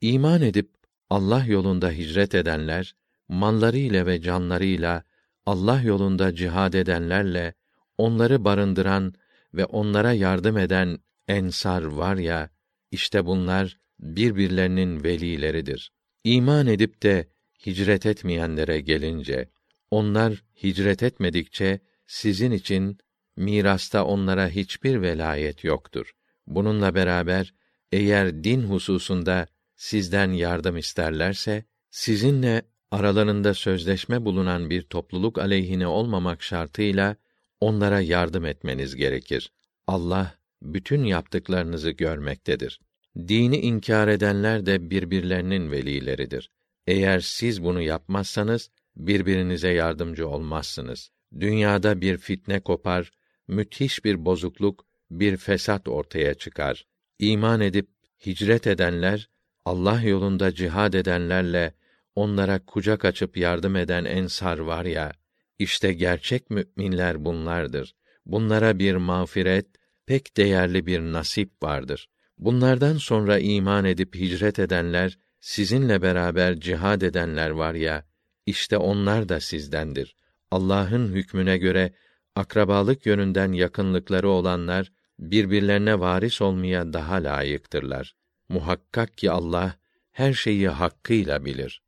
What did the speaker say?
İman edip Allah yolunda hicret edenler, mallarıyla ve canlarıyla Allah yolunda cihad edenlerle onları barındıran ve onlara yardım eden ensar var ya, işte bunlar birbirlerinin velileridir. İman edip de hicret etmeyenlere gelince, onlar hicret etmedikçe sizin için mirasta onlara hiçbir velayet yoktur. Bununla beraber eğer din hususunda sizden yardım isterlerse sizinle aralarında sözleşme bulunan bir topluluk aleyhine olmamak şartıyla onlara yardım etmeniz gerekir. Allah bütün yaptıklarınızı görmektedir. Dini inkar edenler de birbirlerinin velileridir. Eğer siz bunu yapmazsanız birbirinize yardımcı olmazsınız. Dünyada bir fitne kopar, müthiş bir bozukluk, bir fesat ortaya çıkar. İman edip hicret edenler, Allah yolunda cihad edenlerle onlara kucak açıp yardım eden ensar var ya, işte gerçek müminler bunlardır. Bunlara bir mağfiret, pek değerli bir nasip vardır. Bunlardan sonra iman edip hicret edenler, sizinle beraber cihad edenler var ya, işte onlar da sizdendir. Allah'ın hükmüne göre akrabalık yönünden yakınlıkları olanlar birbirlerine varis olmaya daha layıktırlar. Muhakkak ki Allah her şeyi hakkıyla bilir.